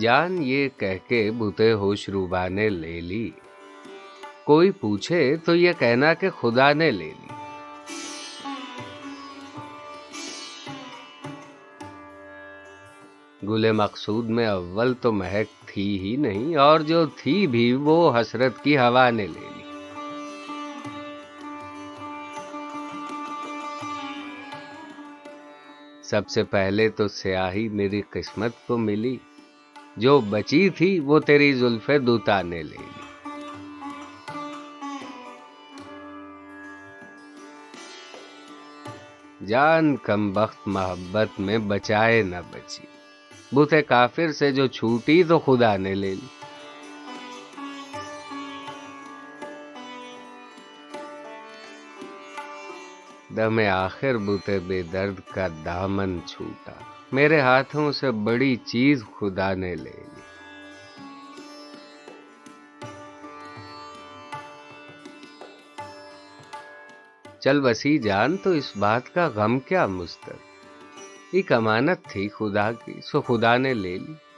جان یہ کہہ کے بوتے ہوش روبا نے لے لی کوئی پوچھے تو یہ کہنا کہ خدا نے لے لی گل مقصود میں اول تو مہک تھی ہی نہیں اور جو تھی بھی وہ حسرت کی ہوا نے لے لی سب سے پہلے تو سیاہی میری قسمت کو ملی۔ جو بچی تھی وہ تیری زلف دوتا نے لے لی۔ جان کم بخت محبت میں بچائے نہ بچی۔ بوتے کافر سے جو چھوٹی تو خدا نے لے لی۔ دم آخر بوتے بے درد کا دامن چھوٹا۔ میرے ہاتھوں سے بڑی چیز خدا نے لے لی۔ چل وسی جان، تو اس بات کا غم کیا مستر؟ ایک امانت تھی خدا کی، سو خدا نے لے لی۔